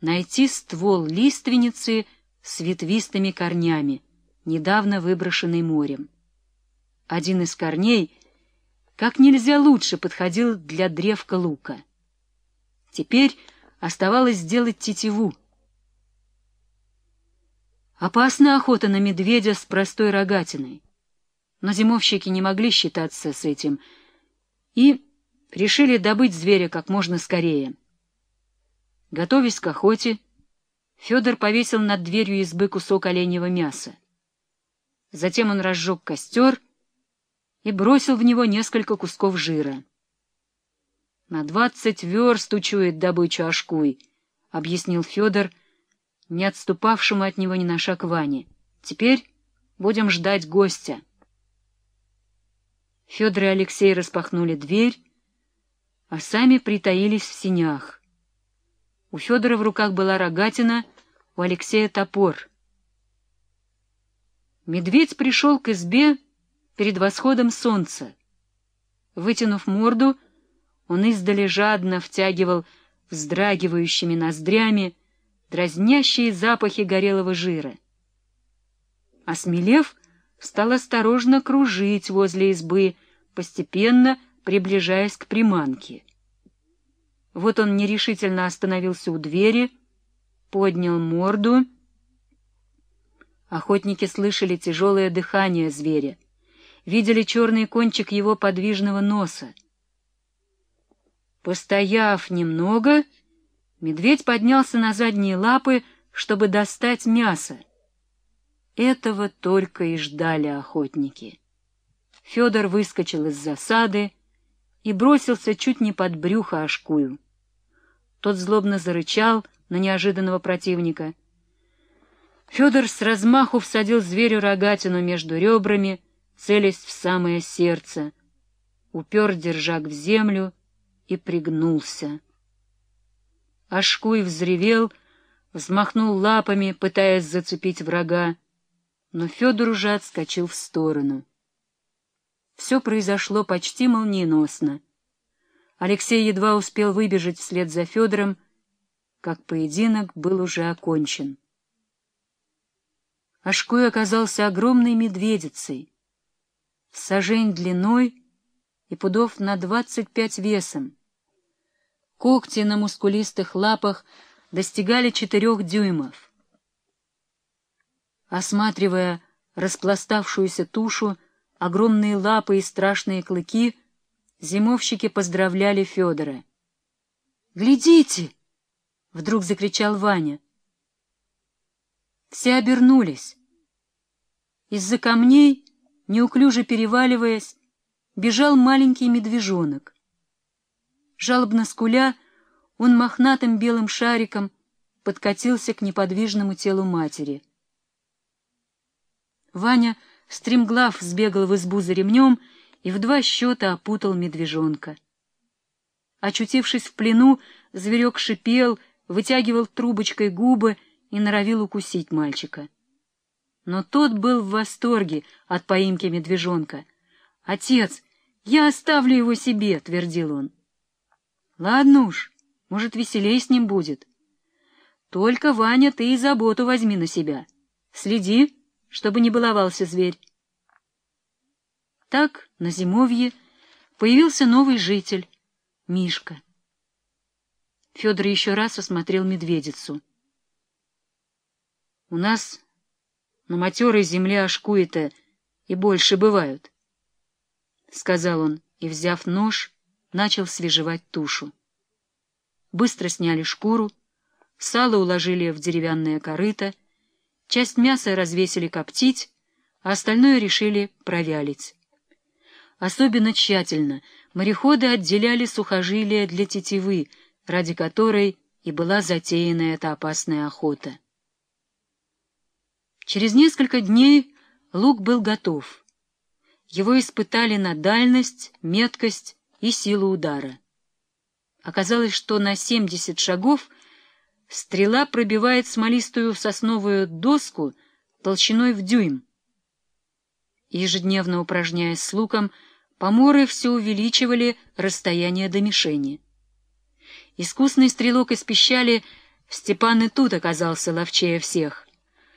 найти ствол лиственницы с ветвистыми корнями, недавно выброшенный морем. Один из корней как нельзя лучше подходил для древка лука. Теперь оставалось сделать тетиву. Опасна охота на медведя с простой рогатиной. Но зимовщики не могли считаться с этим и решили добыть зверя как можно скорее. Готовясь к охоте, Федор повесил над дверью избы кусок оленьего мяса. Затем он разжег костер и бросил в него несколько кусков жира. На двадцать верст учует добычу Ашкуй, — объяснил Федор, не отступавшему от него ни на шаг Ване. — Теперь будем ждать гостя. Федор и Алексей распахнули дверь, а сами притаились в синях. У Федора в руках была рогатина, у Алексея топор. Медведь пришел к избе перед восходом солнца. Вытянув морду, он издали жадно втягивал вздрагивающими ноздрями дразнящие запахи горелого жира. Осмелев, стал осторожно кружить возле избы, постепенно приближаясь к приманке. Вот он нерешительно остановился у двери, поднял морду. Охотники слышали тяжелое дыхание зверя, видели черный кончик его подвижного носа. Постояв немного, медведь поднялся на задние лапы, чтобы достать мясо. Этого только и ждали охотники. Федор выскочил из засады и бросился чуть не под брюхо Ашкую. Тот злобно зарычал на неожиданного противника. Федор с размаху всадил зверю рогатину между ребрами, целясь в самое сердце, упер держак в землю и пригнулся. Ашкуй взревел, взмахнул лапами, пытаясь зацепить врага, но Федор уже отскочил в сторону. Все произошло почти молниеносно. Алексей едва успел выбежать вслед за Федором, как поединок был уже окончен. Ашкуй оказался огромной медведицей, сажень длиной и пудов на двадцать пять весом. Когти на мускулистых лапах достигали четырех дюймов. Осматривая распластавшуюся тушу, огромные лапы и страшные клыки, зимовщики поздравляли Федора. «Глядите!» — вдруг закричал Ваня. Все обернулись. Из-за камней, неуклюже переваливаясь, бежал маленький медвежонок. Жалобно скуля, он мохнатым белым шариком подкатился к неподвижному телу матери. Ваня стремглав сбегал в избу за ремнем и в два счета опутал медвежонка. Очутившись в плену, зверек шипел, вытягивал трубочкой губы и норовил укусить мальчика. Но тот был в восторге от поимки медвежонка. «Отец, я оставлю его себе», — твердил он. Ладно уж, может, веселей с ним будет. Только, Ваня, ты и заботу возьми на себя. Следи, чтобы не баловался зверь. Так на зимовье появился новый житель — Мишка. Федор еще раз осмотрел медведицу. — У нас на матерой земле ошкуета и больше бывают, — сказал он, и, взяв нож, начал свежевать тушу. Быстро сняли шкуру, сало уложили в деревянное корыто, часть мяса развесили коптить, а остальное решили провялить. Особенно тщательно мореходы отделяли сухожилия для тетивы, ради которой и была затеяна эта опасная охота. Через несколько дней лук был готов. Его испытали на дальность, меткость и силу удара. Оказалось, что на 70 шагов стрела пробивает смолистую сосновую доску толщиной в дюйм. Ежедневно упражняясь с луком, поморы все увеличивали расстояние до мишени. Искусный стрелок из пищали Степан и тут оказался ловчее всех.